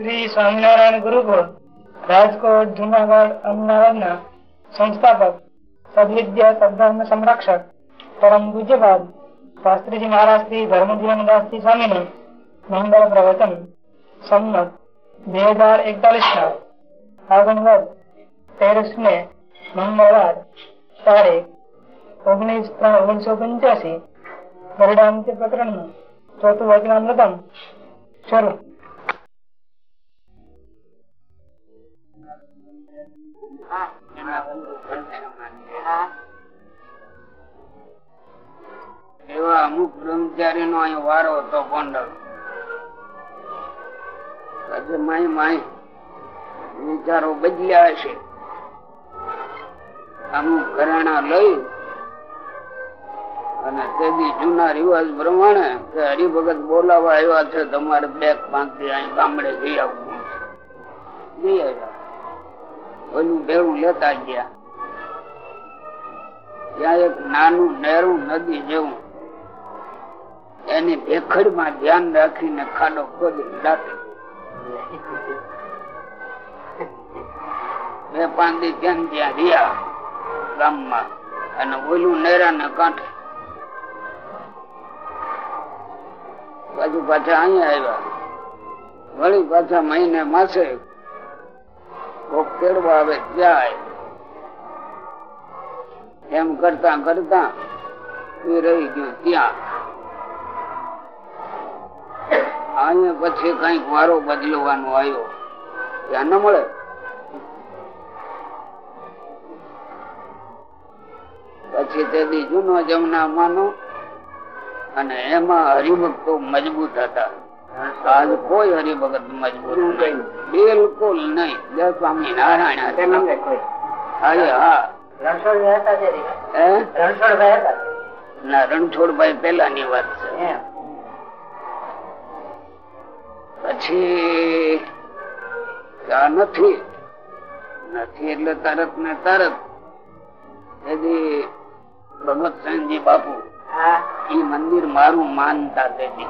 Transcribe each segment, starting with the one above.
શ્રી સ્વામિનારાયણ ગુરુકુળ, રાજકોટ, જુનાગઢ, અમદાવાદના સંસ્થાપક, સદવિદ્યા, સદધર્મ સંરક્ષક, પરમ પૂજ્યપાદ શાસ્ત્રીજી મહારાજ શ્રી ધર્મજીવનદાસજી સ્વામીનું મંગળ પ્રવચન સંમત બે હજાર એકતાલીસ ના ફાગણ વદ તેરસ મે મંગળવાર તારીખ ઓગણીસ ત્રણ ઓગણીસો પંચ્યાસી ગરડાંત્ય પ્રકરણનું ચોથું વચનામૃતમ શરૂ એવા અમુક બ્રહ્મચારી નો અહીં વારો હતો ગોંડલ. માય માય વિચારો બદલ્યા હશે અમુક ઘરેણા લઈ અને તેથી જૂના રિવાજ પ્રમાણે કે હરિભગત બોલાવા આવ્યા છે, તમારે બે પાંચથી અહીં ગામડે જઈ આવવું. જઈ આવ્યા. ઓલું ભેળું લેતા ગયા. ત્યાં એક નાનું નેરું નદી જેવું. એની ભેખડમાં ધ્યાન રાખીને ખાડો ખોદી દાટી બે પાંચ દી ત્યાં ત્યાં રહ્યા ગામમાં અને ઓલું નેરા ને કાંઠે. પાછું પાછા અહીંયા આવ્યા. વળી પાછા મહિને માસે કોક આવે, જાય. એમ કરતા કરતા રહી ગયું ત્યાં. અહીંયા પછી કંઈક વારો બદલવાનો આવ્યો. ત્યાં ન મળે. પછી તે બીજું જમના માનો અને એમાં હરિભક્તો મજબૂત હતા. આજ કોઈ હરિભગત મજબૂત બિલકુલ નહીં. જય સ્વામી નારાયણ અરે હા. ના રણછોડભાઈ પેલા ની વાત છે. પછી આ નથી. નથી એટલે તરત ને તરત તેથી ભગતસિંહજી બાપુ એ મંદિર મારું માનતા તેથી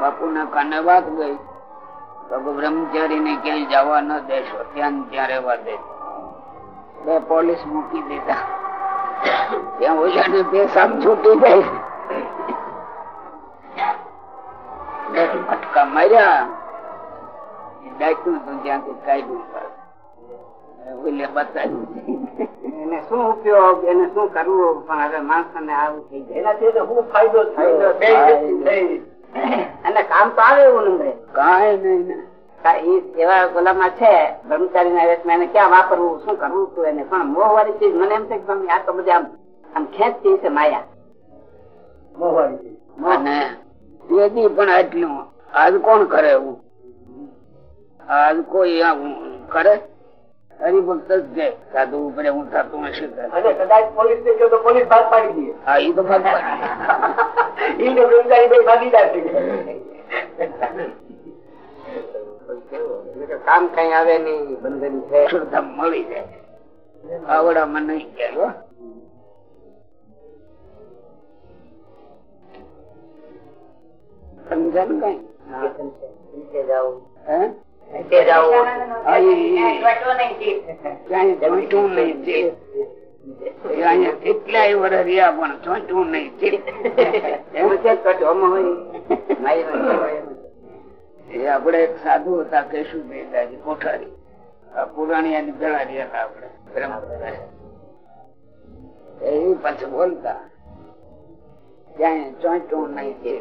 બાપુ ના કાને વાત ગઈ? તો બ્રહ્મચારી ને ક્યાંય જવા ન દેશો ત્યાં ત્યાં રહેવા દે. બે પોલીસ મૂકી દીધા. ત્યાં ઓછાને બે સામ છૂટી ગઈ. ફટકા માર્યા. ડાક્યું તો ત્યાંથી કાઢ્યું. બતાવ્યું. એને શું ઉપયોગ એને શું કરવું? પણ હવે માણસ ને આવું થઈ જાય એનાથી ફાયદો થાય? કામ તો આવે એવું નંબરે કઈ નહીં એવા ગોલામાં છે બ્રહ્મચારી ના વેશમાં એને ક્યાં વાપરવું શું કરવું તું એને? પણ મોહ વાળી ચીજ મને એમ થાય કે આ તો બધી આમ આમ ખેંચતી છે માયા. મોહ વાળી ચીજ પણ આટલું. આજ કોણ કરે એવું? આજ કોઈ કરે? હરિભક્ત જ છે. સાધુ ઉપર હું થતું હશે કદાચ પોલીસ ને તો પોલીસ ભાગ પાડી દે. હા એ તો ભાગ પાડી. એ તો બ્રહ્મચારી ભાગીદાર થઈ ગયા કામ કઈ આવે નઈ બંધન છે મળી જાય. આવડામાં નહીં હો. સમજણ કઈ? હે. આ ઈ- ક્યાંય ચોંટ્યું નહીં કેટલાય વર્ષ રહ્યા પણ ચોંટ્યું નહીં. એ આપણે એક સાધુ હતા કેશુભાઈ દાદી કોઠારી. પુરાણી પેલા રહ્યા બ્રહ્મપુરા. એ પાછું બોલતા. ક્યાંય ચોંટ્યું નહીં છે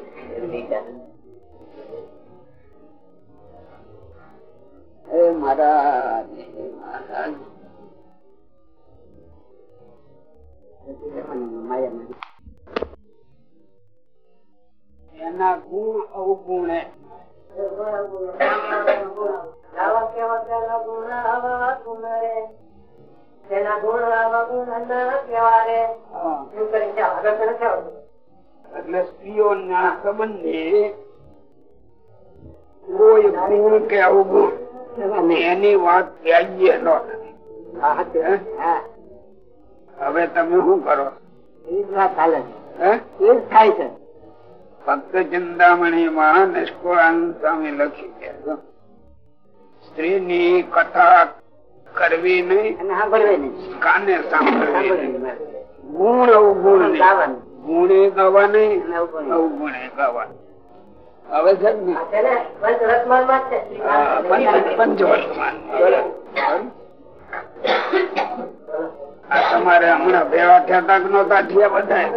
એના ગુણ અવગુણે હા. એટલે સ્ત્રીઓ ના સંબંધે કોઈ ગુણ કે અવગુણ અને એની વાત ત્યાગીએ ન હવે તમે શું કરો? હે? થાય છે. ભક્ત ચિંતામણી માં નિષ્કુળાનંદ સ્વામી લખ્યું છે સ્ત્રી ની કથા કરવી નહીં કાને સાંભળવી. ગુણ અવગુણ ગુણે ગાવા નહીં અવગુણે. ગાવા હવે છે પંચવર્તમાન. તમારે હમણાં બે થયા તક કે નહોતા થયા બધા?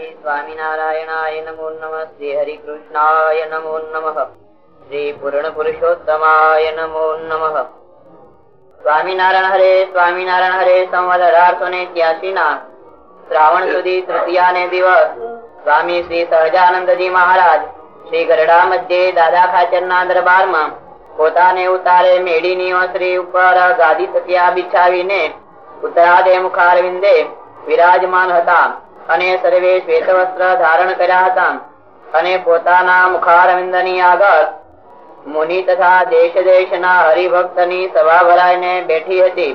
શ્રી સ્વામિનારાયણાય નમો નમ શ્રી હરિકૃષ્ણાય નમો નમ શ્રી પૂર્ણ પુરુષોત્તમાય નમો નમ સ્વામિનારાયણ હરે સ્વામિનારાયણ હરે સંવત અઢારસો ને ત્યાસી ના શ્રાવણ સુધી તૃતીયા ને દિવસ સ્વામી શ્રી સહજાનંદજી મહારાજ શ્રી ગરડા મધ્યે દાદા ખાચર ના દરબારમાં પોતાને ઉતારે મેડીની ઓસરી ઉપર ગાદી તકિયા બિછાવીને ઉત્તરાદે મુખારવિંદે વિરાજમાન હતા અને સર્વે શ્વેત વસ્ત્ર ધારણ કર્યા હતા અને પોતાના મુખારવિંદની આગળ મુનિ તથા દેશ દેશના હરિભક્તની સભા ભરાઈને બેઠી હતી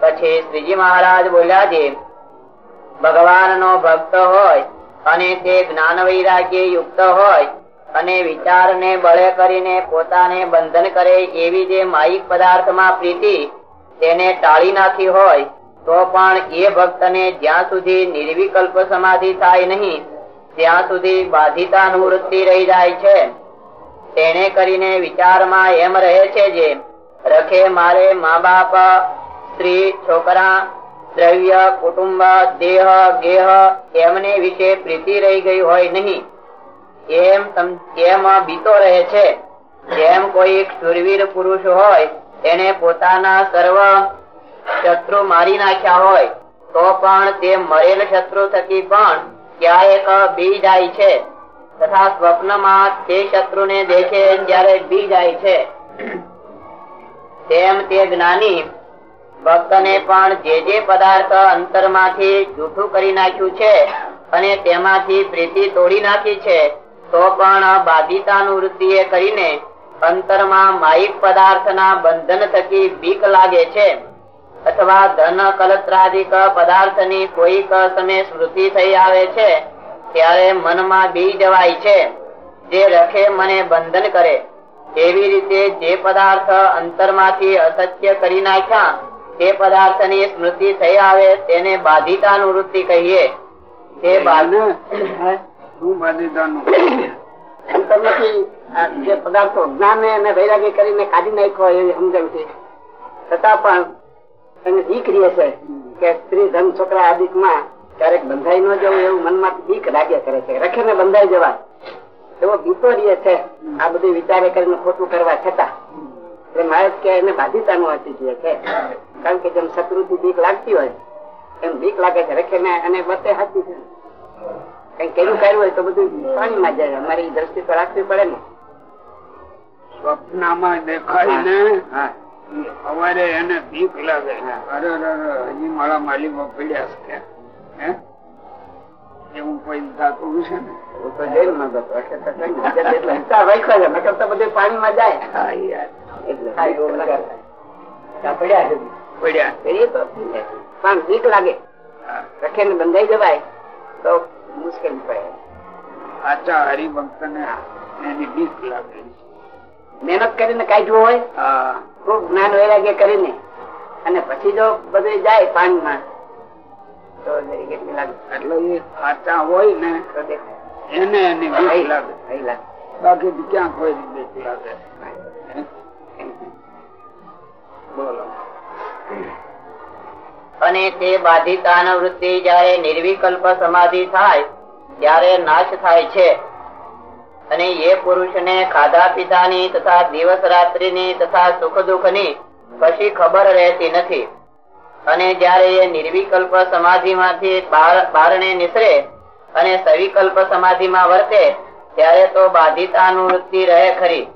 પછી શ્રીજી મહારાજ બોલ્યા છે ભગવાન નો ભક્ત હોય અને તે જ્ઞાન વૈરાગ્ય યુક્ત હોય અને વિચાર ને બળે કરીને પોતાને બંધન કરે એવી જે માયિક પદાર્થમાં પ્રીતિ તેને ટાળી નાખી હોય તો પણ એ ભક્તને જ્યાં સુધી નિર્વિકલ્પ સમાધિ થાય નહીં, ત્યાં સુધી બાધિતાનું વૃત્તિ રહી જાય છે. તેને કરીને વિચારમાં એમ રહે છે જે, રખે મારે મા બાપ સ્ત્રી, છોકરા, દ્રવ્ય, કુટુંબ, દેહ, ગેહ, એમને વિશે પ્રીતિ રહી ગઈ હોય નહીં. એમ એમ બીતો રહે છે. જેમ કોઈ શુરવીર પુરુષ હોય તેને પોતાના સર્વ શત્રુ મારી નાખ્યા હોય, તો પણ તે મરેલ શત્રુ થકી પણ ક્યારેક બી જાય છે. તથા સ્વપ્નમાં તે શત્રુને દેખે ત્યારે બી જાય છે. તેમ તે જ્ઞાની ભક્તને પણ જે જે પદાર્થ અંતરમાંથી જૂઠું કરી નાખ્યું છે અને તેમાંથી પ્રીતિ તોડી નાખી છે, તો પણ બાધિતાનું વૃત્તિએ કરીને અંતરમાં માયિક પદાર્થના બંધન થકી બીક લાગે છે. અથવા ધન કલત્રાદિક પદાર્થની કોઈક સમય સ્મૃતિ થઈ આવે છે ત્યારે મનમાં બી જવાય છે જે રખે મને બંધન કરે. એવી રીતે જે પદાર્થ અંતરમાંથી અસત્ય કરી નાખ્યા તે પદાર્થની સ્મૃતિ થઈ આવે તેને બાધિતાનું વૃત્તિ કહીએ. તે અંતરમાંથી જે પદાર્થો જ્ઞાન અને વૈરાગ્ય કરીને કાઢી નાખ્યો એવી સમજાવ્યું છે છતાં પણ એને બીક રહે છે કે સ્ત્રી ધન છોકરા આદિકમાં ક્યારેક બંધાઈ ન જવું એવું મનમાં બીક લાગ્યા કરે છે. રખે ને બંધાઈ જવાય. એવો બીતો રહે છે આ બધું વિચારે કરીને ખોટું કરવા છતાં. એટલે મારે કે એને બાધિતાનું જોઈએ છે કારણ કે જેમ શત્રુ થી બીક લાગતી હોય એમ બીક લાગે છે. રખે ને અને બતે હાથી છે. કઈ કેવું કર્યું હોય તો બધું પાણીમાં જાય. અમારી દ્રષ્ટિ તો રાખવી પડે ને. સ્વપ્નમાં દેખાય ને હા. સવારે એને બીક લાગે અરે હજી મારા માલિકો પડ્યા છે એવું કોઈ થતું હશે ને? હું તો છે જાય. પડ્યા છે. પડ્યા. તો પણ બીક લાગે. રખે ને બંધાઈ જવાય. તો મુશ્કેલ પડે. સાચા હરિભક્ત ને એની બીક લાગે મહેનત કરીને કાઢવું હોય ખૂબ જ્ઞાન વૈરાગ્ય કરીને. અને પછી જો બધું જાય પાણીમાં એટલે સાચા હોય ને તો એને એની બીક ક્યાં કોઈ લાગે? બોલો. અને તે બાધિતાન વૃત્તિ જયારે નિર્વિકલ્પ સમાધિ થાય ત્યારે નાશ થાય છે. અને એ પુરુષને ખાધા પીધાની તથા દિવસ રાત્રિની તથા સુખ દુઃખની કશી ખબર રહેતી નથી. અને જ્યારે એ નિર્વિકલ્પ સમાધિમાંથી બારણે નિસરે અને સવિકલ્પ સમાધિમાં વર્તે, ત્યારે તો બાધિતાનું વૃત્તિ રહે ખરી.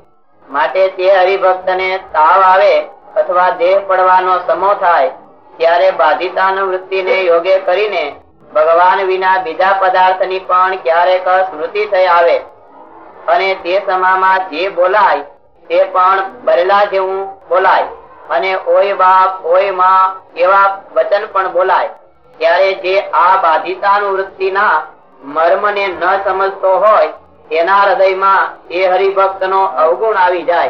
માટે તે હરિભક્તને તાવ આવે અથવા દેહ પડવાનો સમો થાય, ત્યારે બાધિતાનું વૃત્તિને યોગ્ય કરીને ભગવાન વિના બીજા પદાર્થની પણ ક્યારેક સ્મૃતિ થઈ આવે. અને તે સમામાં જે બોલાય, તે પણ બરેલા જેવું બોલાય. અને ઓય બાપ, ઓયમાં એવા વચન પણ બોલાય. ત્યારે જે આ બાધિતાનું વૃત્તિના મર્મને ન સમજતો હોય તેના હૃદયમાં એ હરિભક્ત નો અવગુણ આવી જાય.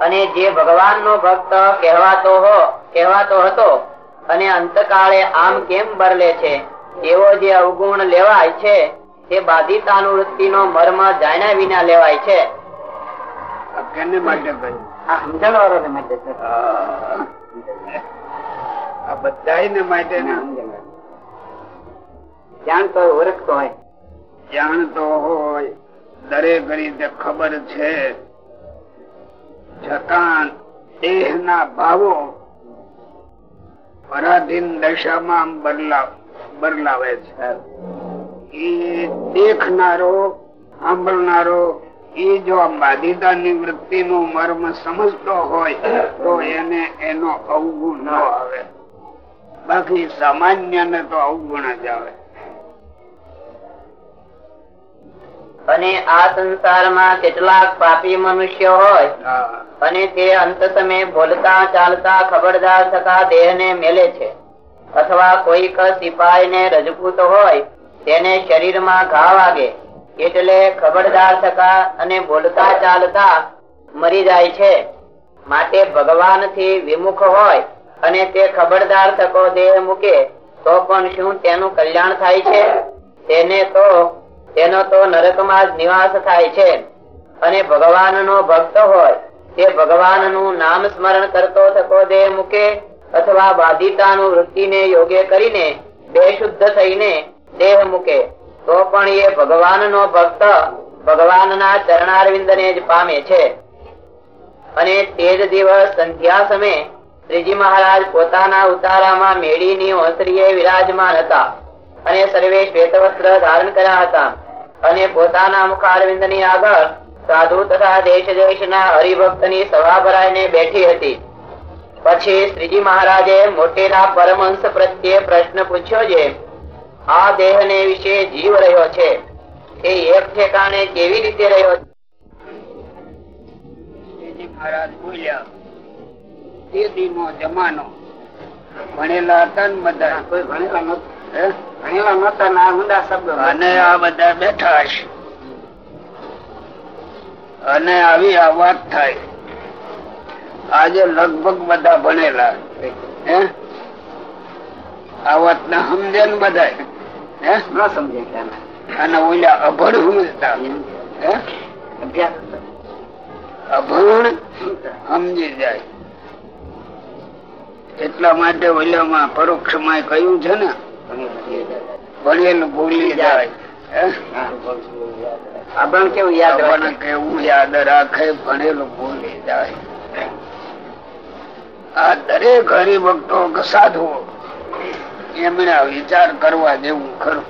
અને જે ભગવાન નો ભક્ત કહેવાતો હો, કહેવાતો હતો, અને અંતકાળે આમ કેમ બરલે છે? એવો જે અવગુણ લેવાય છે તે બાધિત અનુવૃત્તિ નો મર્મ જાણ્યા વિના લેવાય છે. જાણતો ઓળખતો હોય. જાણતો હોય. દરેક રીતે ખબર છે. છતાં દેહ ના ભાવો પરાધીન દશામાં બદલાવે છે. એ દેખનારો સાંભળનારો એ જો આ બાધિતાની વૃત્તિ નું મર્મ સમજતો હોય તો એને એનો અવગુણ ન આવે. બાકી સામાન્ય ને તો અવગુણ જ આવે. અને આ સંસારમાં કેટલાક પાપી મનુષ્ય હોય અને તે અંત સમયે બોલતા ચાલતા ખબરદાર થતા દેહ ને મેલે છે. અથવા કોઈક સિપાહી ને રજપૂત હોય તેને શરીરમાં ઘા વાગે, એટલે ખબરદાર થતા અને બોલતા ચાલતા મરી જાય છે. માટે ભગવાનથી વિમુખ હોય અને તે ખબરદાર થકો દેહ મૂકે, તો પણ શું તેનું કલ્યાણ થાય છે? તેને તો, તેનો તો નરકમાં નિવાસ થાય છે. અને ભગવાનનો ભક્ત હોય, તે ભગવાનનું નામ સ્મરણ કરતો થકો દેહ મૂકે, અથવા બાધિતાનું વૃત્તિને યોગ્ય કરીને બેશુદ્ધ થઈને દેહ મૂકે, તો પણ એ ભગવાનનો ભક્ત ભગવાનના ચરણારવિંદને જ પામે છે. અને તે જ દિવસ સંધ્યા સમયે શ્રીજી મહારાજ પોતાના ઉતારામાં મેળીની ઓસરીએ વિરાજમાન હતા અને સર્વે શ્વેત વસ્ત્ર ધારણ કર્યા હતા અને પોતાના મુખારવિંદની આગળ સાધુ તથા દેશ દેશના હરિભક્તની સભા ભરાઈને બેઠી હતી. પછી શ્રીજી મહારાજે મોટેરા પરમહંસ પ્રત્યે પ્રશ્ન પૂછ્યો છે આ દેહ ને વિશે જીવ રહ્યો છે. એ એક ઠેકાણે કેવી રીતે રહ્યો છે? મહારાજ બોલ્યા તે દીનો જમાનો ભણેલા હતા ને બધા કોઈ ભણેલા નહોતા. ભણેલા નહોતા ને ઊંડા શબ્દો અને આ બધા બેઠા હશે. અને આવી આ વાત થાય. આજે લગભગ બધા ભણેલા હે? આ વાત ને સમજે ને બધા ન સમજે અને ઓલા અભણ સમજતા અભણ સમજી જાય. એટલા માટે ઓલામાં પરોક્ષમાં કહ્યું છે ને? ભણેલું ભૂલી જાય. હે? અભણ કેવું યાદ રાખે? કેવું યાદ રાખે? ભણેલું ભૂલી જાય. આ દરેક હરિભક્તો કે સાધુઓ એમણે વિચાર કરવા જેવું ખરું.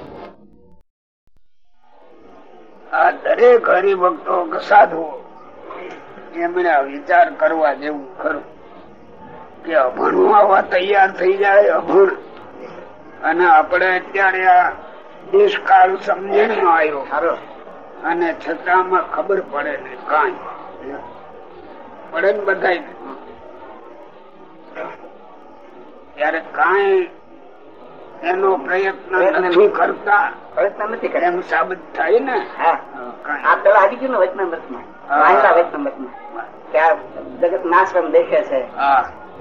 આ દરેક હરિભક્તો કે સાધુઓ એમણે વિચાર કરવા જેવું ખરું કે અભણું આવવા તૈયાર થઈ જાય અભણ. અને આપણે અત્યારે આ દેશકાળ સમજણ નો આવ્યો અને છતાંમાં ખબર પડે ને કાંઈ. પડે ને બધા ત્યારે કાંઈ એનો પ્રયત્ન નથી કરતા પ્રયત્ન નથી કરતા. એમ સાબિત થાય ને. આ પેલા આવી ગયું ને વચનામૃતમાં? હા. વાંચતા વચનામૃતમાં. કે આ જગત નાશવમ દેખે છે.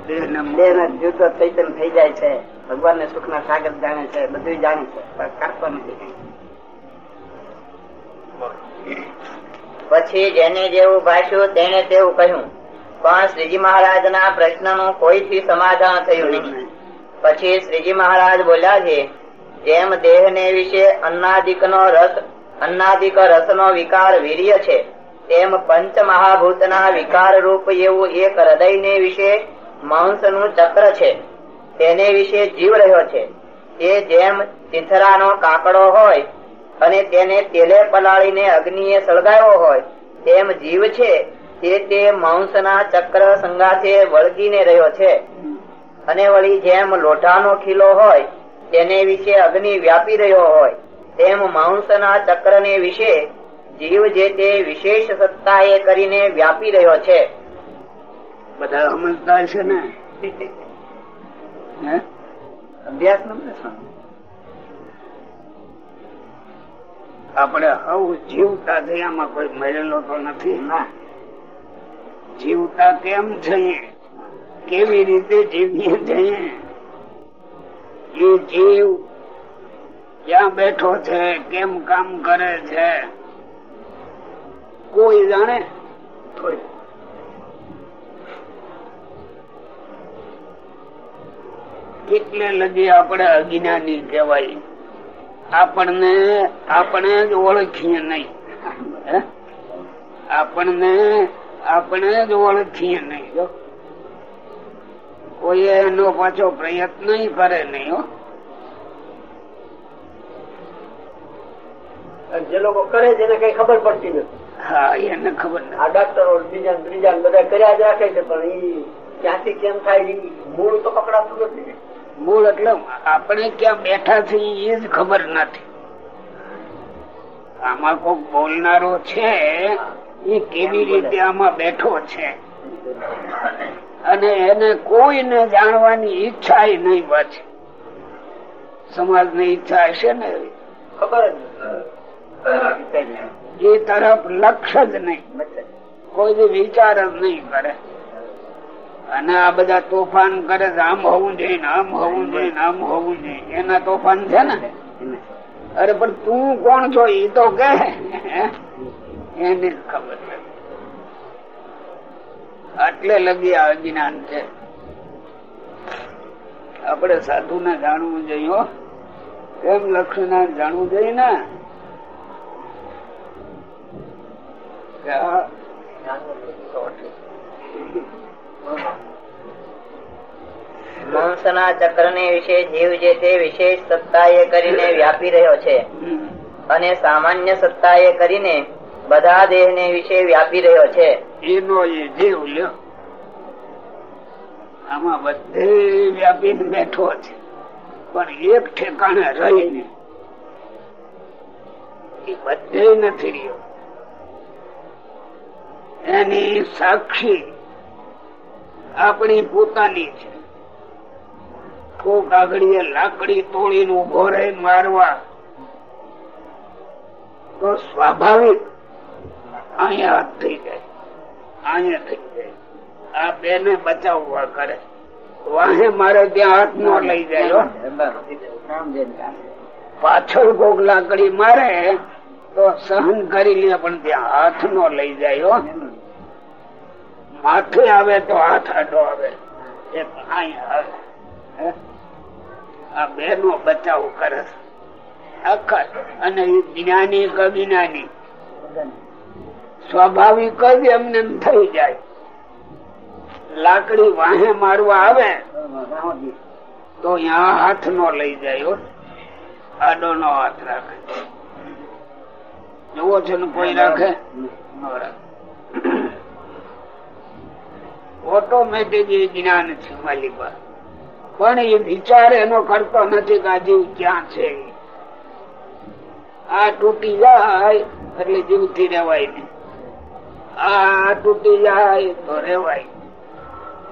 દેહ ને જુદો ચૈતન થઈ જાય છે. ભગવાન ને સુખ ના સાગર જાણે છે. બધું જાણે છે. પણ કરતો નથી પછી જેને જેવું ભાષ્યું તેને તેવું કહ્યું. પણ શ્રીજી મહારાજ ના પ્રશ્નનું કોઈથી સમાધાન થયું નહીં. પછી શ્રીજી મહારાજ બોલ્યા છે, જેમ દેહ ને વિશે અન્નાદિક નો રસ, અન્નાદિક રસ નો વિકાર વીર્ય છે, તેમ પંચ મહાભૂત ના વિકાર રૂપ એવું એક હૃદય ને વિશે માંસનું ચક્ર છે, તેને વિશે જીવ રહ્યો છે. તે જેમ ચિંથરાનો કાકડો હોય અને તેને તેલે પલાળીને અગ્નિએ સળગાવ્યો હોય, તેમ જીવ છે, તે તે માંસના ચક્ર સંગાથે વળગીને રહ્યો છે. અને વળી જેમ લોઢાનો ખીલો હોય, તેને વિશે અગ્નિ વ્યાપી રહ્યો હોય, તેમ માંસના ચક્રને વિશે જીવ જે તે વિશેષ સત્તાએ કરીને વ્યાપી રહ્યો છે. બધા સમજદાર છે ને? અભ્યાસ નો આપણે હવ જીવતા થયામાં કોઈ મળેલો તો નથી. ના જીવતા કેમ છીએ કેવી રીતે જીવીએ છીએ એ જીવ ક્યાં બેઠો છે? કેમ કામ કરે છે? કોઈ જાણે? કેટલે લગી આપણે અજ્ઞાની કહેવાય? આપણને આપણે જ ઓળખીએ નહીં? આપણને આપણે જ ઓળખીએ નહીં. જો. કોઈ એનો પાછો પ્રયત્ન કરે નહીં હો. જે લોકો કરે છે એને કઈ ખબર પડતી નથી. હા એને ખબર નથી. આ ડાક્ટરો બીજા ત્રીજા બધા કર્યા જ રાખે છે પણ ઈ ક્યાંથી કેમ થાય મૂળ તો પકડાતું નથી. મૂળ એટલે આપણે ક્યાં બેઠા છીએ એ જ ખબર નથી. આમાં કોક બોલનારો છે એ કેવી રીતે આમાં બેઠો છે? અને એને કોઈને જાણવાની ઈચ્છા નહીં પાછી. સમાજની ઈચ્છા હશે ને ખબર જ એ તરફ લક્ષ્ય જ નહીં. કોઈ વિચાર જ નહીં કરે. અને આ બધા તોફાન કરે છે આમ હોવું જોઈએ ને આમ હોવું જોઈએ આમ હોવું જોઈએ. એના તોફાન છે ને? અરે પણ તું કોણ છો એ તો કે એની ખબર છે આટલે લગી આ અજ્ઞાન છે. આપણે સાધુ ને જાણવું જોઈએ. કેમ લક્ષ્મણ જાણવું જોઈએ ને. કે ચક્ર ને વિશે જીવ જે તે વિશેષ સત્તાએ કરીને વ્યાપી રહ્યો છે. અને સામાન્ય સત્તાએ કરીને બધા દેહ ને વિશે વ્યાપી રહ્યો છે. એનો એ જીવ લ્યો આમાં બધે વ્યાપીને બેઠો છે. પણ એક ઠેકાણે રહીને એ બધે નથી રહ્યો. એની સાક્ષી આપણી પોતાની છે. કોક આગળ લાકડી તોડીને ઊભો રહી મારવા તો સ્વાભાવિક અહીંયા હાથ થઈ જાય. પાછળ કોક લાકડી મારે, તો સહન કરી લે પણ ત્યાં હાથ નો લઈ જાય માથે આવે તો હાથ આડો આવે? આ બે નો બચાવ કરે. અખર અને જ્ઞાની કે વિજ્ઞાની સ્વાભાવિક જ એમને એમ થઈ જાય. લાકડી વાહે મારવા આવે તો અહીંયા હાથ નો લઈ જાય આડો નો હાથ રાખે. જુઓ છે ને કોઈ રાખે? ઓટોમેટિક એ જ્ઞાન છે માલિક પણ એ વિચાર એનો કરતો નથી કે આ જીવ ક્યાં છે? આ તૂટી જાય એટલે જીવથી રેવાય નહીં. આ તૂટી જાય તો રેવાય.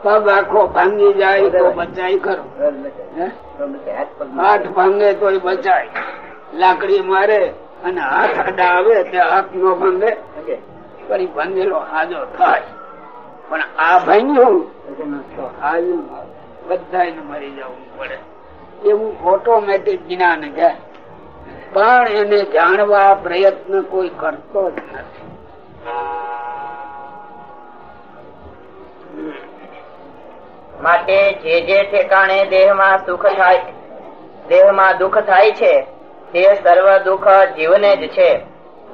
પગ આખો ભાંગી જાય તો બચાય ખરો? હાથ ભાંગે તો બચાય. લાકડી મારે અને હાથ આડા આવે તે હાથ નો ભાંગે. પણ ભાંગેલો હાજો થાય. પણ આ ભાંગ્યું તો હાજુ બધા મરી જવું પડે. એવું ઓટોમેટિક જ્ઞાન છે. પણ એને જાણવા પ્રયત્ન કોઈ કરતો જ નથી. માટે જે જે ઠેકાણે દેહમાં સુખ થાય, દેહમાં દુઃખ થાય છે, તે સર્વ દુઃખ જીવને જ છે.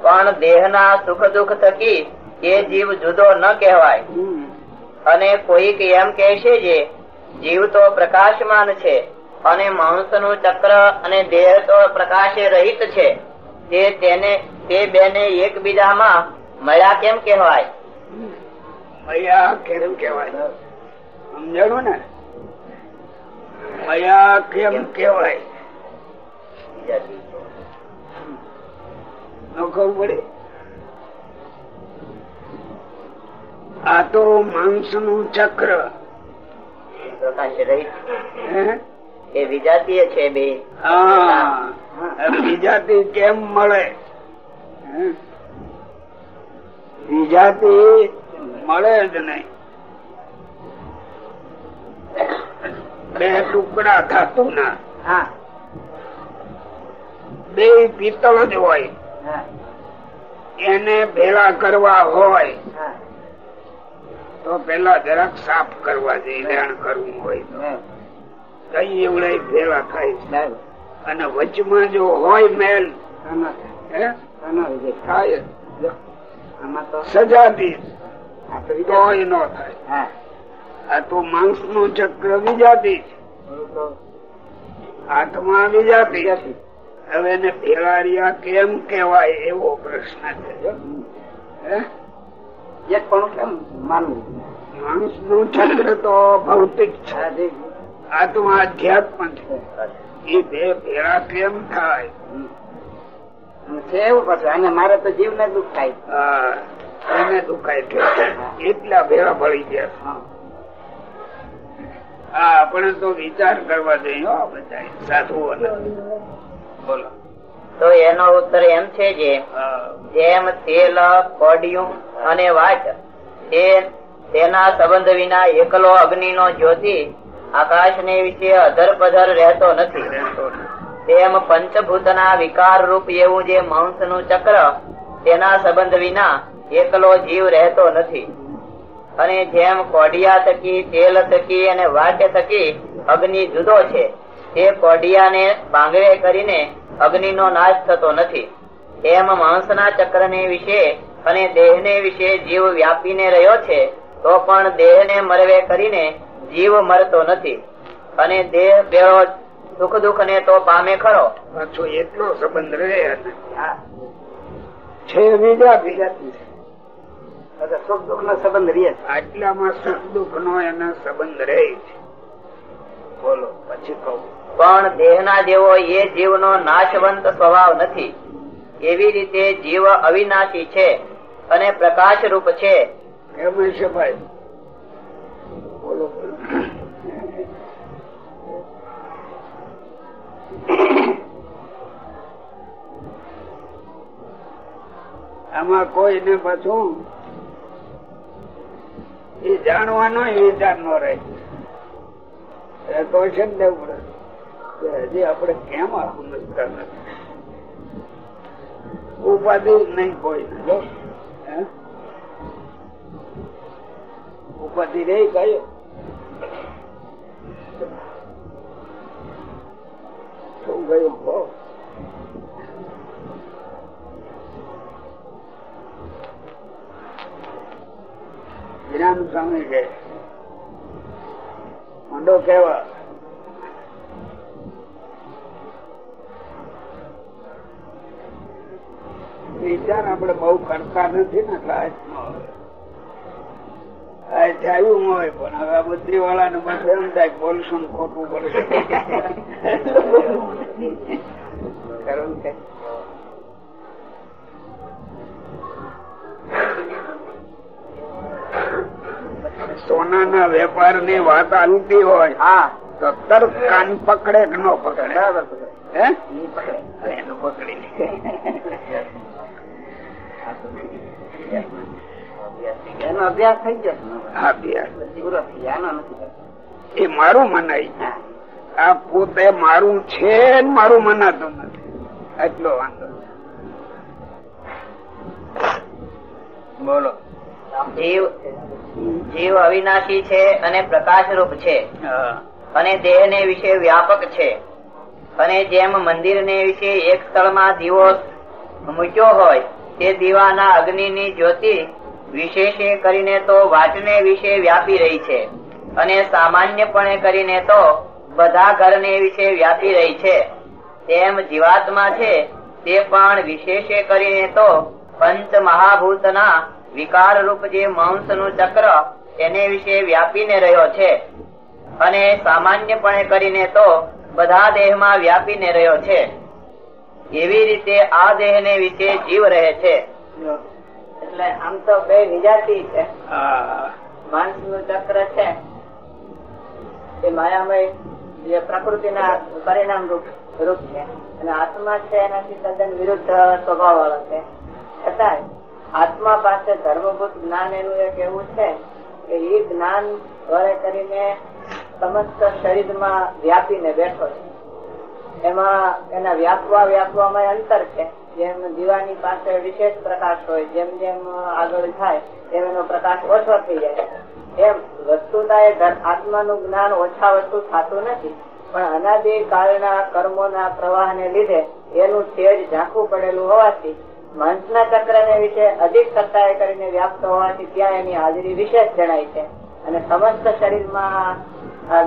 પણ દેહના સુખ દુઃખ થકી એ જીવ જુદો ન કહેવાય. અને કોઈક એમ કહેશે જે, જીવ તો પ્રકાશમાન છે, અને માણસનું ચક્ર અને દેહ તો પ્રકાશે રહિત છે. તે તેને, તે બેને એકબીજામાં મળ્યા કેમ કહેવાય? મળ્યા કેમ કેવાય સમજાણું ને. મયા કેમ કેવાય ખબર પડે. આ તો માણસનું ચક્ર? એ વિજાતીય છે બે. હા. વિજાતિ કેમ મળે? વિજાતિ મળે જ નહીં. બે ટુકડા ધાતુ ના બે પિત્તળ જ હોય. એને ભેળા કરવા હોય. તો પેલા જરાક સાફ કરવા જોઈએ લેણ કરવું હોય તો. કઈ એવડે ભેળા થાય અને વચમાં જો હોય મેલ થાય જ. આમાં તો સજાતી તો ન થાય. હા. આ તો માણસનું ચક્ર વિજાતી છે. આત્મા વિજાતી. હવે એને ભેળારિયા કેમ કેવાય એવો પ્રશ્ન છે. કેમ માનવું? નું ચક્ર તો ભૌતિક છે. આત્મા અધ્યાત્મ છે. એ બે ભેળા કેમ થાય? હમ. છે એવું પછી અને મારે તો જીવ ને દુઃખ થાય. એને દુખાય એટલા ભેળા ભળી ગયા. હા. આપણે તો વિચાર કરવા જોઈએ બધા સાધુઓને બોલો. તો એનો ઉત્તર એમ છે જે જેમ તેલ કોડિયું અને વાટ તે તેના સંબંધ વિના એકલો અગ્નિ નો જ્યોતિ આકાશ ને વિશે અધર પધર રહેતો નથી. તેમ પંચભૂત પંચભૂતના વિકાર રૂપ એવું જે માંસનું ચક્ર તેના સંબંધ વિના એકલો જીવ રહેતો નથી. અને જેમ કોડિયા થકી તેલ થકી અને વાટ્ય થકી અગ્નિ જુદો છે તે કોડિયાને ભાંગવે કરીને અગ્નિનો નાશ થતો નથી. એમ માંસના ચક્રને વિશે અને દેહને વિશે જીવ વ્યાપીને રહ્યો છે તો પણ દેહને મરવે કરીને જીવ મરતો નથી. અને દેહ ભેળો સુખ દુઃખ ને તો પામે ખરો. એટલો સંબંધ રહે છે બીજા બીજા સુખ દુઃખ નો સંબંધ રહે છે. આટલામાં સુખ દુઃખ નો એના સંબંધ રહે છે. બોલો પછી કહું. પણ દેહના જેવો એ જીવનો નાશવંત સ્વભાવ નથી. એવી રીતે જીવ અવિનાશી છે અને પ્રકાશ રૂપ છે. કેમ છે ભાઈ? બોલો. આમાં કોઈને પાછું જાણવાનો વિચાર નો રહે. તો છે ને હજી આપણે કેમ સમજતા નથી? ઉપાધિ નહીં કોઈ? ઉપાધિ રે કયો શું ગયું વિરામ સ્વામી છે. ઊંડો કેવા વિચાર આપણે બહુ કરતા નથી ને આવ્યું હોય પણ હવે આ બુદ્ધિ વાળા ને બસ એમ થાય બોલશું ખોટું પડશે કરવું છે. સોના ના વેપારની વાત હાલતી હોય તો તરત કાન પકડે કે ન પકડે. એનું અભ્યાસ થઈ ગયો. એ મારું મનાય. આ પોતે મારું છે ને મારું મનાતું નથી. એટલો વાંધો. બોલો. જીવ જીવ અવિનાશી છે અને પ્રકાશ રૂપ છે અને દેહ ને વિશે વ્યાપક છે. અને જેમ મંદિર ને વિશે એક સ્થળમાં દીવો મૂક્યો હોય તે દીવાના અગ્નિની જ્યોતિ વિશેષે કરીને તો વાટને વિશે વ્યાપી રહી છે. અને સામાન્યપણે કરીને તો બધા ઘરને વિશે વ્યાપી રહી છે. તેમ જીવાત્મા છે તે પણ વિશેષે કરીને તો પંચ મહાભૂતના વિકાર રૂપ જે માંસનું ચક્ર તેને વિશે વ્યાપીને રહ્યો છે અને સામાન્યપણે કરીને તો બધા દેહમાં વ્યાપીને રહ્યો છે. એવી રીતે આ દેહ ને વિશે જીવ રહે છે. એટલે આમ તો બે વિજાતી છે. માણસનું ચક્ર છે. એ માયામય જે પ્રકૃતિના પરિણામ રૂપ રૂપ છે. અને આત્મા છે એનાથી તદ્દન વિરુદ્ધ સ્વભાવ વાળો છે. છતાં આત્મા પાસે ધર્મભૂત જ્ઞાન એનું એક એવું છે કે એ જ્ઞાન વડે કરીને સમસ્ત શરીરમાં વ્યાપીને બેઠો છે. એમાં એના વ્યાપવા વ્યાપવામાં અંતર છે. જેમ દીવાની પાસે વિશેષ પ્રકાશ હોય, જેમ જેમ આગળ થાય, એમ એનો પ્રકાશ ઓછો થઈ જાય. એમ વસ્તુતા એ આત્માનું જ્ઞાન ઓછા વસ્તુ થતું નથી. પણ અનાદિ કાળના કર્મોના પ્રવાહને લીધે એનું તેજ ઝાંખું પડેલું હોવાથી મંચના ચક્ર વિશે અધિક સત્તાએ કરીને વ્યાપ્ત હોવાથી ત્યાં એની હાજરી વિશેષ જણાય છે. અને સમસ્ત શરીરમાં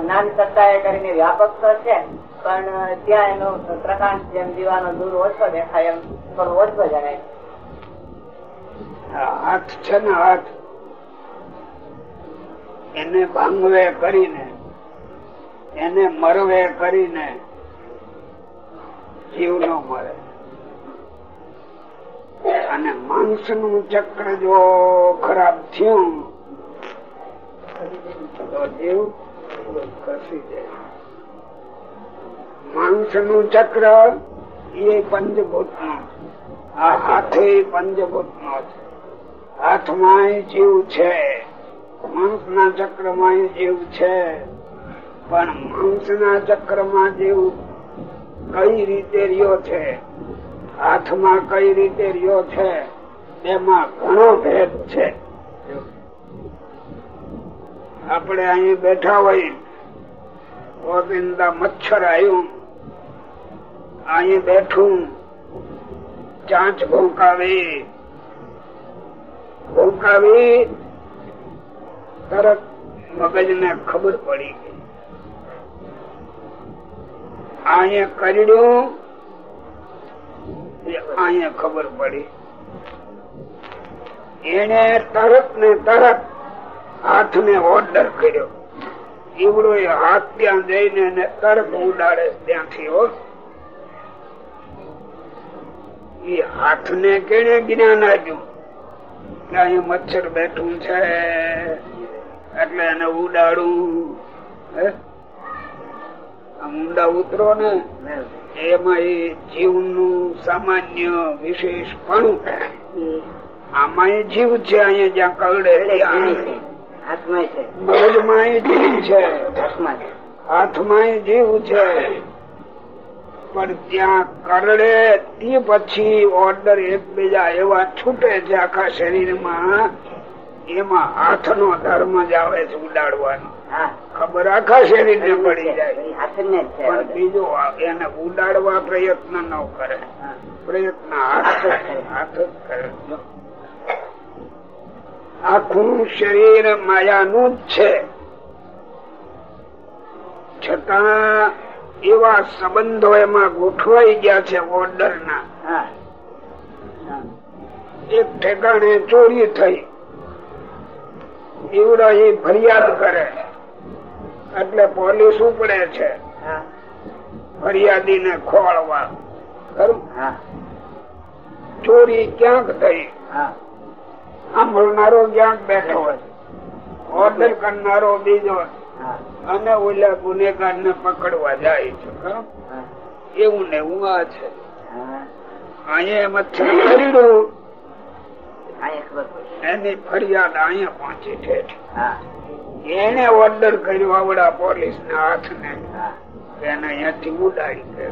જ્ઞાન સત્તાએ કરીને વ્યાપક તો છે, પણ ત્યાં એનો પ્રકાશ જેમ દીવાનો દૂર ઓછો દેખાય એમ પણ ઓછો જણાય હાથ છે ને હાથ, એને ભાંગવે કરીને, એને મરવે કરીને જીવ ન મળે અને માણસનું ચક્ર જો ખરાબ થયું માંસનું ચક્ર એ પંચભૂતનું આ હાથે પંચભૂત નો છે. હાથમાં જીવ છે. માણસ ના ચક્રમાં જીવ છે. પણ માણસ ના ચક્રમાં જીવ કઈ રીતે રહ્યો છે? હાથમાં કઈ રીતે રહ્યો છે, તેમાં ઘણો ભેદ છે. આપણે અહીં બેઠા હોય, ગોવિંદા મચ્છર આવ્યું અહીં બેઠું, ચાંચ ભોંકાવી. ભોંકાવી, તરત મગજ ને ખબર પડી ગઈ. અહીંયા કરડ્યું અહીંયા ખબર પડી. એને તરત ને તરત હાથ ને ઓર્ડર કર્યો. ઈવડો એ હાથ ત્યાં જઈને તરત ઉડાડે ત્યાંથી, હો. એ હાથ ને કેને જ્ઞાન આપ્યું? કે અહીંયા મચ્છર બેઠું છે, એટલે એને ઉડાડું ઊંડા ઉતરો ને એમાં એ જીવનું સામાન્ય વિશેષપણું. આમાં એ જીવ છે અહીંયા જ્યાં કરડે. મગજમાં એ જીવ છે. હાથમાં એ જીવ છે. પણ ત્યાં કરડે તે પછી ઓર્ડર એકબીજા એવા છૂટે છે આખા શરીરમાં. એમાં હાથનો ધર્મ જ આવે છે ઉડાડવાનો. ખબર આખા શરીર ને પડી જાય. પણ બીજો એને ઉડાડવા પ્રયત્ન ન કરે. પ્રયત્ન હાથ હાથ કરે. આખું શરીર માયાનું જ છે. છતાં એવા સંબંધો એમાં ગોઠવાઈ ગયા છે ઓર્ડર ના. એક ઠેકાણે ચોરી થઈ. એવડા એ ફરિયાદ કરે. એટલે પોલીસ ઉપડે છે. ફરિયાદી ને ખોળવા. ચોરી ક્યાંક થઈ. સાંભળનારો ક્યાંક બેઠો હોય. ઓર્ડર કરનારો બીજો અને ઓલા ગુનેગાર ને પકડવા જાય છે. એવું ને એવું આ છે. અહીંયા મચ્છર પડી. એની ફરિયાદ અહીંયા પહોંચી હા. એને ઓર્ડર કર્યો આવડા પોલીસ ના હાથ ને એને અહીંયાથી ઉડાડી દે?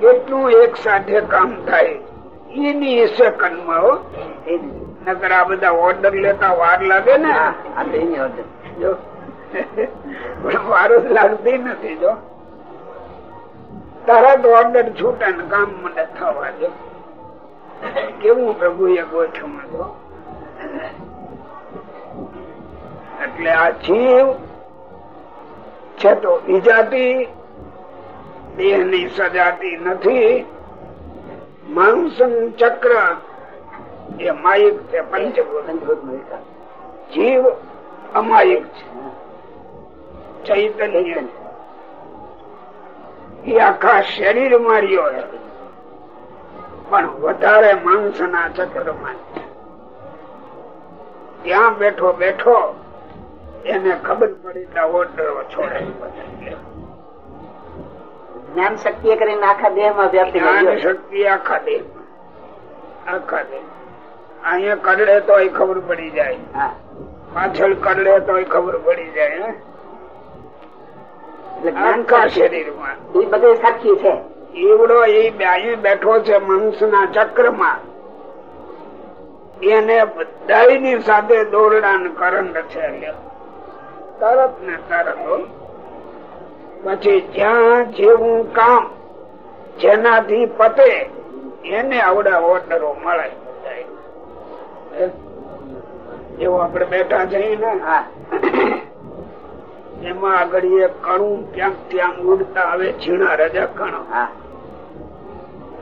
કેટલું એક સાથે કામ થાય. એની સેકન્ડમાં હો. એ જ ને. નકર આ બધા ઓર્ડર લેતા વાર લાગે ને. જો. વાર લાગતી નથી જો. તરત ઓર્ડર છૂટે ને કામ મને થવા દો. કેવું પ્રભુ એ ગોઠવણ જો એટલે આ જીવ છે તો વિજાતી દેહની સજાતી નથી. માંસ ચક્ર એ માયક છે, પંચભૂત. જીવ અમાયક છે. ચૈતન્ય. એ આખા શરીરમાં રહ્યો પણ વધારે માંસ ના ચક્રમાં ત્યાં બેઠો બેઠો એને ખબર પડી છોડે. જ્ઞાન શક્તિ કરીને આખા દેહમાં વ્યાપી જ્ઞાન શક્તિ આખા દેહ આખા દેહ. અહીંયા કરડે તો ખબર પડી જાય. પાછળ કરડે તો ખબર પડી જાય હે? એટલે જ્ઞાન આખા શરીરમાં. એ બધે સાક્ષી છે. એવડો એ અહીં બેઠો છે મનુષ્ય ના ચક્રમાં એને બધાની સાથે દોરડા ને કરંટ છે. તરત ને તરત પછી જ્યાં જેવું કામ જેનાથી પતે એને આવડા ઓર્ડરો મળે. જેવું આપડે બેઠા છીએ ને એમાં આગળ એ કણું ક્યાંક ત્યાં ઉડતા આવે ઝીણા રજા કણો.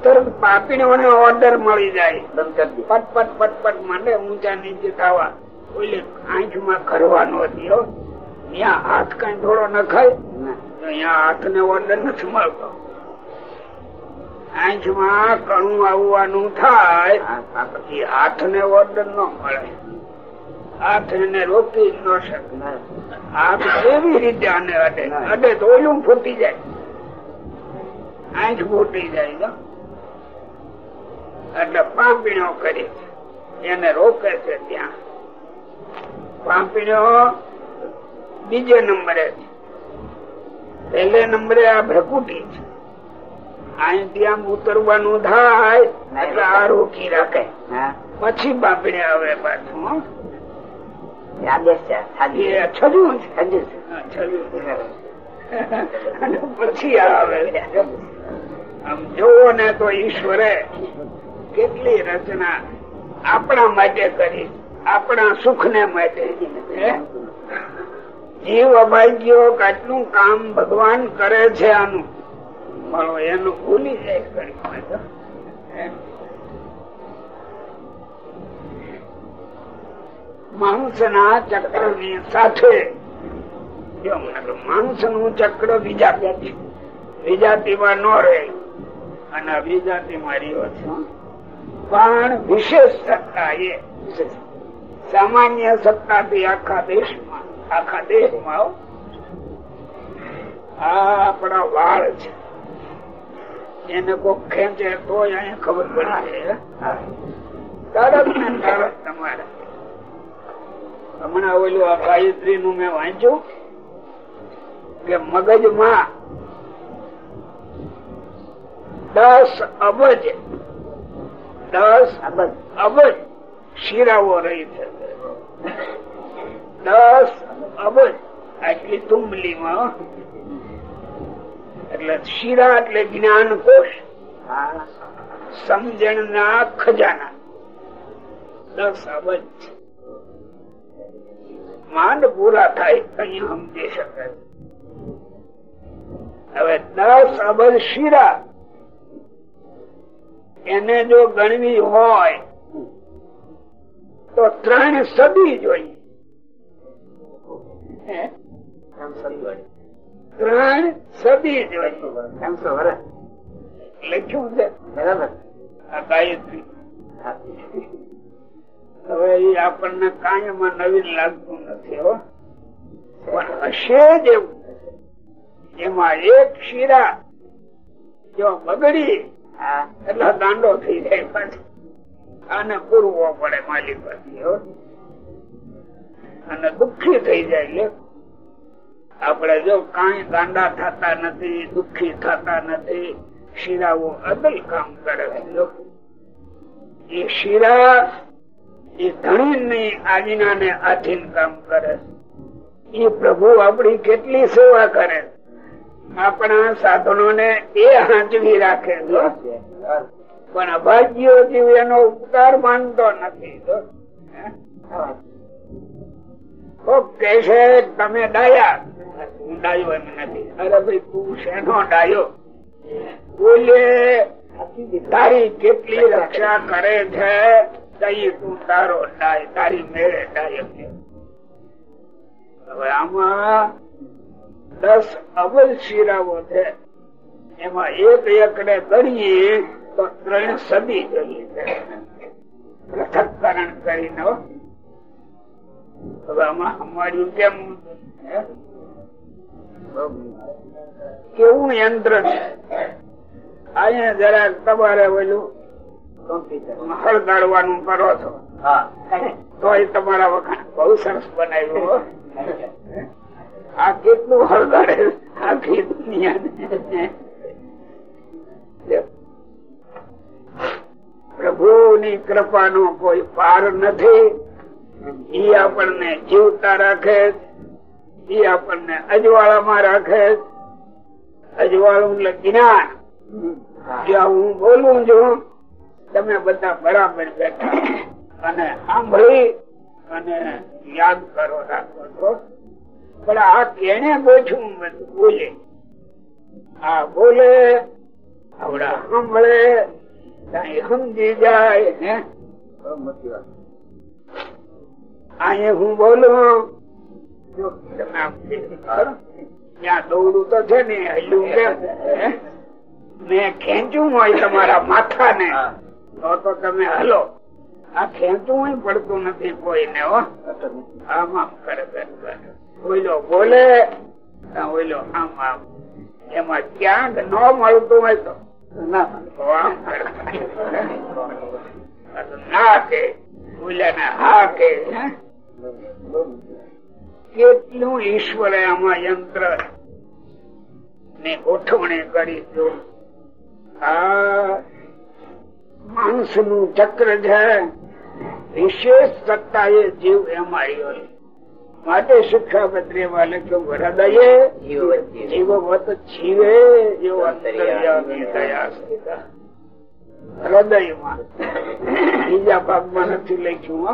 તરત પાપીણીઓને ઓર્ડર મળી જાય. પટ પટ પટ પટ માંડે ઊંચા નીચે થવા ઓલે આંખમાં કરવાનો હતો ત્યાં હાથ કઈ થોડો નખાય અહીંયા હાથ ને ઓર્ડર નથી મળતો. આંખમાં કણું આવવાનું થાય. પછી હાથ ને ઓર્ડર ન મળે. હાથ એને રોકી ન શકે. હાથ કેવી રીતે આને અડે? અડે તો ઓલું ફૂટી જાય. આંખ ફૂટી જાય એટલે પાંપીણો કરી. એને રોકે છે ત્યાં. પાંપીણો બીજે નંબરે પહેલે નંબરે આ ભ્રકુટી છે. અહીંથી આમ ઉતરવાનું થાય એટલે આ રોકી રાખે. પછી બાપડે આવે પાછું પછી આવે. આમ જોવો ને તો ઈશ્વરે કેટલી રચના આપણા માટે કરી આપણા સુખ ને માટે? જીવ અભાગ્યો કેટલું કામ ભગવાન કરે છે આનું. પણ એનું ભૂલી જાય માણસ ના ચક્રની સાથે માણસનું ચક્ર વિજાતિ વિજાતિમાં ન રહે. અને વિજાતિમાં રહ્યો છે. પણ વિશેષ સત્તા એ સામાન્ય સત્તાથી આખા દેશમાં. આખા દેશમાં માં આપણા વાળ છે. એને કોઈ ખેંચે તો અહીંયા ખબર પડે તરત ને તરત તમારે. હમણાં ઓલું આ ગાયત્રી નું મેં વાંચ્યું કે મગજમાં દસ અબજ દસ અબજ. અબજ શીરાઓ રહી છે. દસ અબજ આટલી તુંબલીમાં. એટલે શીરા એટલે જ્ઞાન કોશ હા. સમજણ ના ખજાના દસ અબજ માંડ પૂરા થાય અહીંયા સમજી શકાય હવે દસ અબજ શીરા એને જો ગણવી હોય તો ત્રણ સદી જોઈએ? ત્રણ સદી ત્રણસો વર્ષ લખ્યું છે. બરાબર આ ગાયત્રી. હવે એ આપણને કાયમાં નવીન લાગતું નથી હો. પણ હશે જ એવું. એમાં એક શીરા જો બગડી એટલે દાંડો થઈ જાય પાછો. આને પૂરવો પડે માલિક પાછી. અને દુઃખી થઈ જાય લે આપણે જો કઈ ગાંડા થતા નથી, દુઃખી થતા નથી, શીરાઓ અદલ કામ કરે છે એ શીરા, એ ધણી ની આજ્ઞા ને આધીન કામ કરે એ પ્રભુ આપણી કેટલી સેવા કરે આપણા સાધનો ને એ હાંચવી રાખે જો પણ અભાગ્યો જીવ એનો ઉપકાર માનતો નથી તો. તમે ડાયા. હું ડાયો એમ નથી. અરે ભાઈ, તું શેનો ડાયો? બોલે, તારી કેટલી રક્ષા કરે છે? તઈ હવે આમાં દસ અબજ શિરાઓ છે. એમાં એક એક ને ગણીએ તો ત્રણ સદી જોઈએ છે. પૃથક્કરણ કરીને. હવે આમાં કેમ? કેવું યંત્ર છે? અહીંયા જરા તમારે ઓલું હળગાડવાનું કરો છો. તોય તમારા વખાણ બહુ સરસ બનાવ્યું આ કેટલું હળગાડે આખી દુનિયા પ્રભુ ની કૃપા કૃપાનો કોઈ પાર નથી. ઈ આપણને જીવતા રાખે. ઈ આપણને અજવાળામાં રાખે અજવાળું એટલે જ્ઞાન. જ્યાં હું બોલું છું તમે બધા બરાબર બેઠા. અને સાંભળી અને યાદ કરો રાખો છો. પણ આ કેને બોછું બધું બોલે. આ બોલે આવડા સાંભળે કઈ સમજી જાય ને. અહીંયા હું બોલું ત્યાં દોડું તો છે ને હલ્યું કેમ? મેં ખેંચ્યું હોય તમારા માથા ને તો તો તમે હલો. આ ખેંચવું પડતું નથી કોઈને આમ આમ કરે બેન બોલે. આ આમ આમ. એમાં ક્યાંક ન મળતું હોય તો. ના ના કે. કે કેટલું ઈશ્વરે આમાં યંત્ર ને ગોઠવણી કરી માણસનું ચક્ર છે. વિશેષ સત્તા એ જીવ એમાં માટે શિક્ષાપત્રી માં લખ્યું જીવ જીવવત જીવે એવો. હૃદયમાં. બીજા ભાગમાં નથી લખ્યું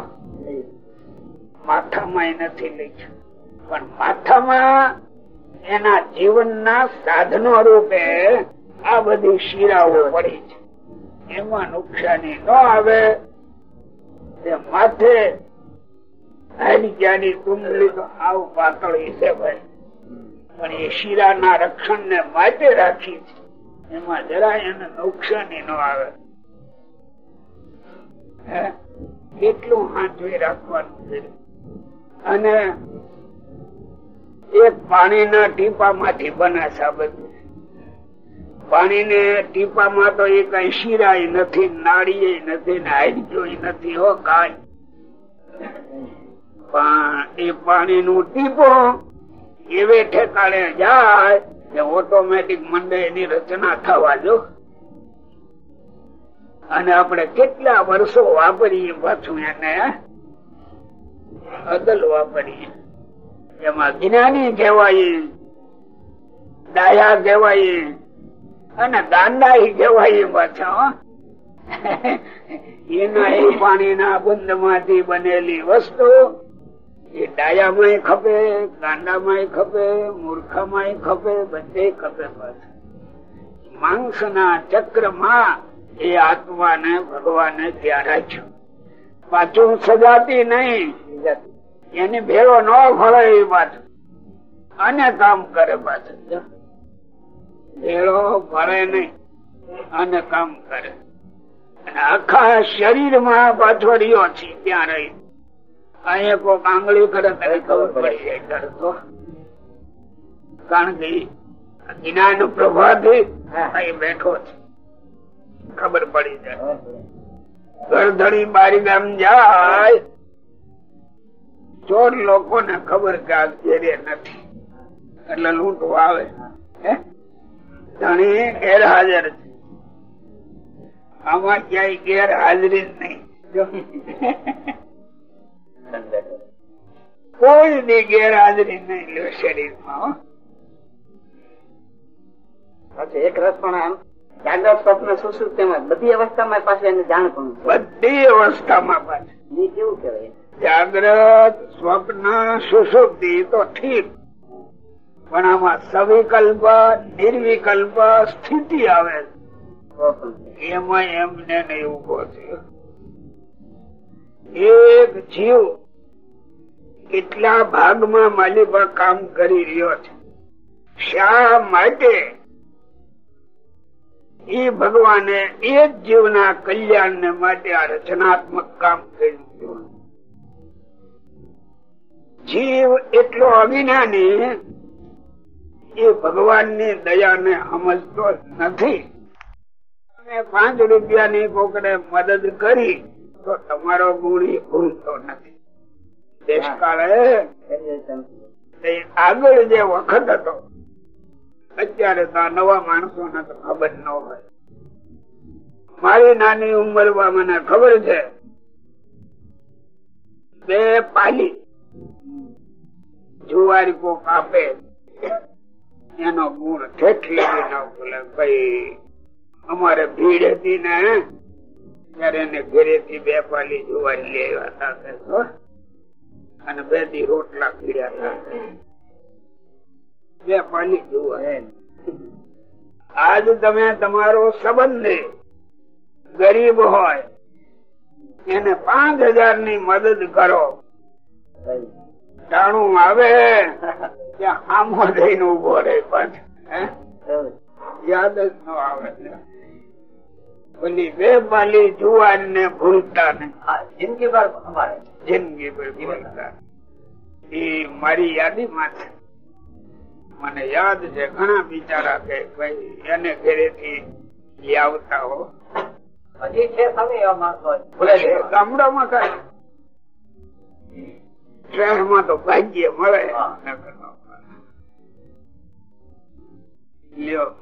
માથામાં નથી લખ્યું. પણ માથામાં એના જીવનના સાધનો રૂપે આ બધી શીરાઓ પડી છે. એમાં નુકસાની ન આવે. તે માથે હારી કુંડલી તો આવ પાતળી છે ભાઈ. પણ એ શીરાના રક્ષણ ને માટે રાખી છે. એમાં જરાય એને નુકસાની ન આવે? એટલું હાથવી રાખવાનું અને એક પાણીના ટીપા માંથી બને છે આ પાણી ને ટીપામાં તો એ કઈ શીરાય નથી નાળી નથી ને હાડક્યું નથી, હો કાય પણ એ પાણી નું ટીપો એવે ઠેકાણે જાય ઓટોમેટિક મંડે એની રચના થવા જો અને આપણે કેટલા વર્ષો વાપરીએ પાછું એને? અદલ વાપરીએ. એમાં જ્ઞાની કહેવાય ડાયા કહેવાય, અને દાંડા કહેવાય પાછા એના એ પાણીના બંધમાંથી બનેલી વસ્તુ, એ ડાયામાંય ખપે, ગાંડામાંય ખપે, મૂર્ખામાંય ખપે, બધે ખપે પાછું. ચક્ર ચક્રમાં એ આત્માને ભગવાને ત્યાં રાખ્યું પાછું સજાતી નહીં. એની ભેળો ન ફળે એ પાછું અને કામ કરે પાછું. ભેળો ફળે નહીં. અને કામ કરે. આખા શરીરમાં પાછો રહ્યો છે ત્યાં રહી. અહીંયા કોઈક આંગળી કરે ખબર પડી જાય કારણ કે જ્ઞાન પ્રભાથી બેઠો છે. ખબર પડી જાય. ગરધડી બારી ગામ જાય. ચોર લોકો ને ખબર કે નથી. એટલે લૂંટવા આવે. ધણી ગેરહાજર છે. આમાં ક્યાંય ગેરહાજરી જ નહીં. કોઈ ની ગેરહાજરી નહીં લે શરીરમાં એક રસ પણ આમ જાગ્રત સ્વપ્ન સુસુપ્ત તેમજ બધી અવસ્થામાં પાસે એને જાણ પણ બધી અવસ્થામાં પાછું એ કેવું કહેવાય? જાગ્રત સ્વપ્ન સુસુપ્તિ તો ઠીક. પણ આમાં સવિકલ્પ નિર્વિકલ્પ સ્થિતિ આવે એમાં એમને નહીં ઊભો છે એક જીવ કેટલા ભાગમાં માલિક કામ કરી રહ્યો છે? શા માટે એ ભગવાને એ જ જીવના કલ્યાણ ને માટે આ રચનાત્મક કામ કર્યું જીવ એટલો અજ્ઞાની એ ભગવાનની દયાને સમજતો નથી. તમે પાંચ રૂપિયા ની કોકને મદદ કરી તો તમારો ગુણ ભૂલતો નથી. દેશકાળે આગળ જે વખત હતો અત્યારે તો નવા માણસો ને તો ખબર ન હોય. મારી નાની ઉંમરમાં મને ખબર છે, બે પાલી જુવારી કો કાપે એનો ગુણ ઠેઠી ન બોલે ભાઈ, અમારે ભીડ હતી ને, ત્યારે એને ઘરે થી બે પાલી જુવારી લેવા હતા અને બે દી રોટલા પીડ્યા હતા બે પાણી આજ તમે તમારો સંબંધી ગરીબ હોય એને પાંચ હજારની મદદ કરો. ટાણું આવે ત્યાં આમો થઈને ઊભો રહે પાછો યાદ જ ન આવે. ઓલી બે પાલી જુવાન ને ભૂલતા ને જિંદગી ભર જિંદગી ભર ભૂલતા એ મારી યાદીમાં છે. મને યાદ છે ઘણા બિચારા કે ભાઈ એને ઘરેથી લઈ આવતા હો. હજી છે ગામડામાં કઈ. શહેરમાં તો ભાગ્ય મળે.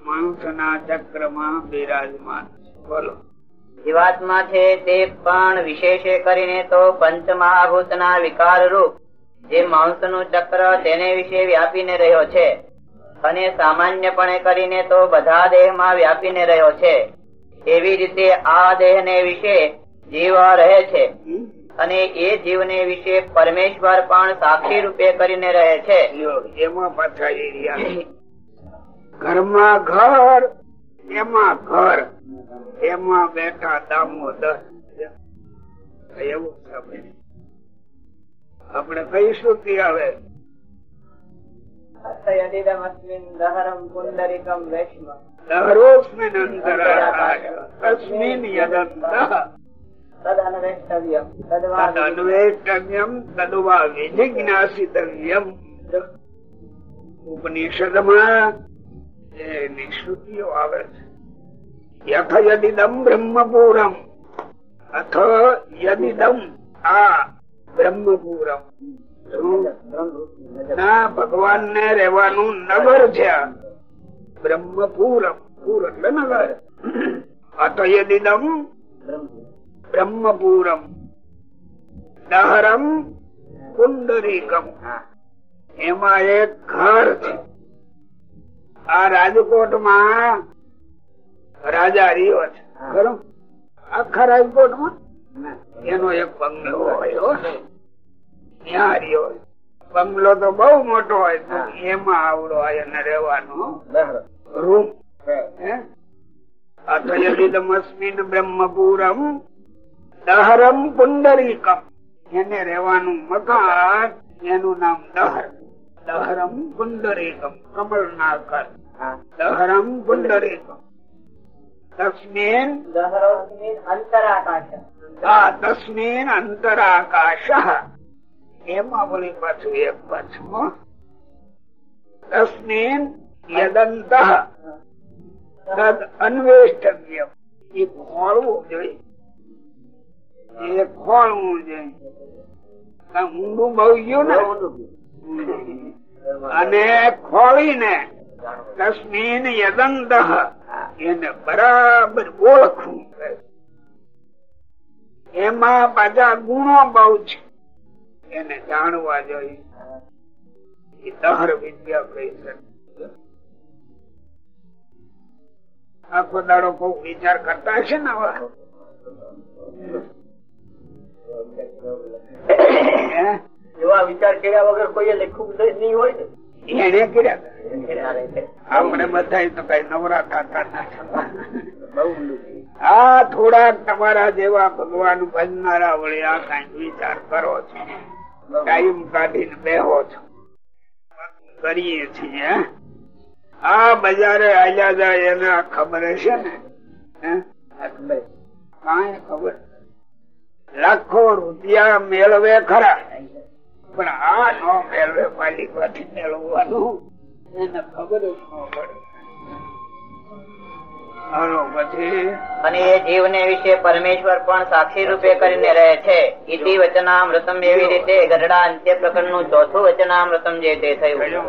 માણસના ચક્રમાં બિરાજમાન બોલો. જીવાત્મા છે તે પણ વિશેષે કરીને તો પંચ મહાભૂત ના વિકાર રૂપ જે માણસનું ચક્ર તેને વિશે વ્યાપીને રહ્યો છે. અને સામાન્યપણે કરીને તો બધા દેહમાં વ્યાપીને રહ્યો છે. એવી રીતે આ દેહ ને વિશે જીવ રહે છે. અને એ જીવને વિશે પરમેશ્વર પણ સાક્ષી રૂપે કરીને રહે છે. એમાં પાછા એ. ઘરમાં ઘર, એમાં ઘર. એમાં બેઠા દામોદર. એવું આપણે કઈ શ્રુતિ આવે ઉપનિષદમાં આવે છે યથ યદિદમ બ્રહ્મપુરમ અથ યદિદમ આ બ્રહ્મપુરમ ભગવાન ને રહેવાનું નગર છે. આ. બ્રહ્મપુરમ. પૂર એટલે નગર. યદિદમ બ્રહ્મપુરમ. દહરમ. પુંડરીકમ. એમાં એક ઘર છે. આ રાજકોટમાં રાજા રહ્યો છે આખા રાજકોટમાં એનો એક બંગલો હો. ત્યાં રહ્યો. બંગલો તો બહુ મોટો હોય તો એમાં આવડો હોય અને રહેવાનો. રૂમ. અથયદિદમસ્મિન બ્રહ્મપુરમ દહરમ પુંડરીકમ. એને રહેવાનું મકાન એનું નામ દહર. દહરમ પુંડરીકમ કમળ દહરમ પુંડરીકમ. તસ્મિન અંતરાકાશ આ તસ્મિન અંતરાકાશ. એમાં વળી પાછું એક પાછું તસ્મિન યદંત તદ અન્વેષ્ટવ્યમ એ ખોળવું જોઈએ. એ ખોળવું જોઈએ. ઊંડું બહુ ગયું ને? અને ખોળીને તસ્મીન યદંત એને બરાબર ઓળખવું. એમાં પાછા ગુણો બહુ છે. એને જાણવા જોઈએ આખો દાડો બહુ વિચાર કરતા હશે ને આવા? એવા વિચાર કર્યા વગર કોઈ લખવું નહીં હોય ને? એને કર્યા આપણે બધા તો કઈ નવરા થતા આ થોડાક તમારા જેવા ભગવાન ભજનારા વળી આ કઈ વિચાર કરો છો. ટાઈમ કાઢીને બેહો છો. કરીએ છીએ આ બજારે આજા જાય એને ખબર હશે ને? કાંઈ ખબર? લાખો રૂપિયા મેળવે ખરા. પણ આ નો મેળવે માલિક મેળવવાનું. એને ખબર જ ન પડે. અને એ જીવ ને વિશે પરમેશ્વર પણ સાક્ષી રૂપે કરીને રહે છે. ઇતિ વચનામૃતમ એવી રીતે ગરડા અંત્ય પ્રકરણનું ચોથું વચનામૃતમ જે તે થયું.